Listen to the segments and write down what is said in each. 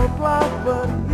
engkau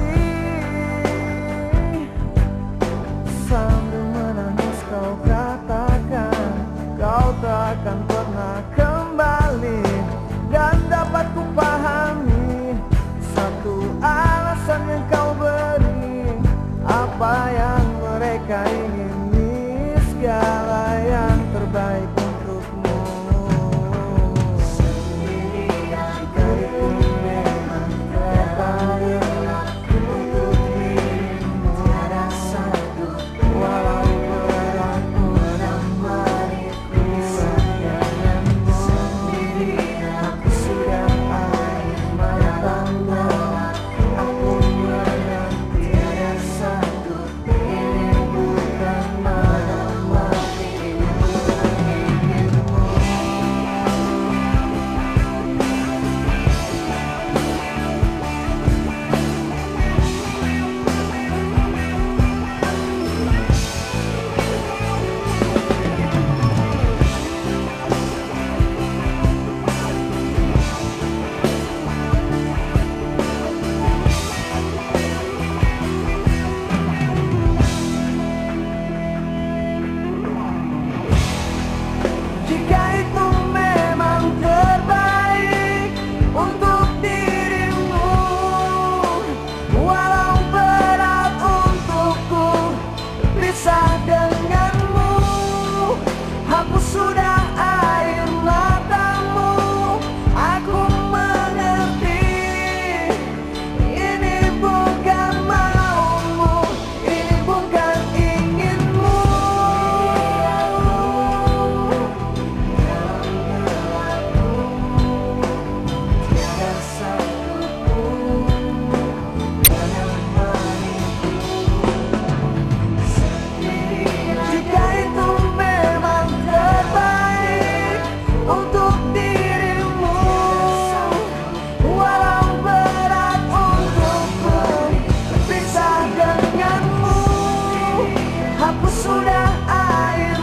de quem I,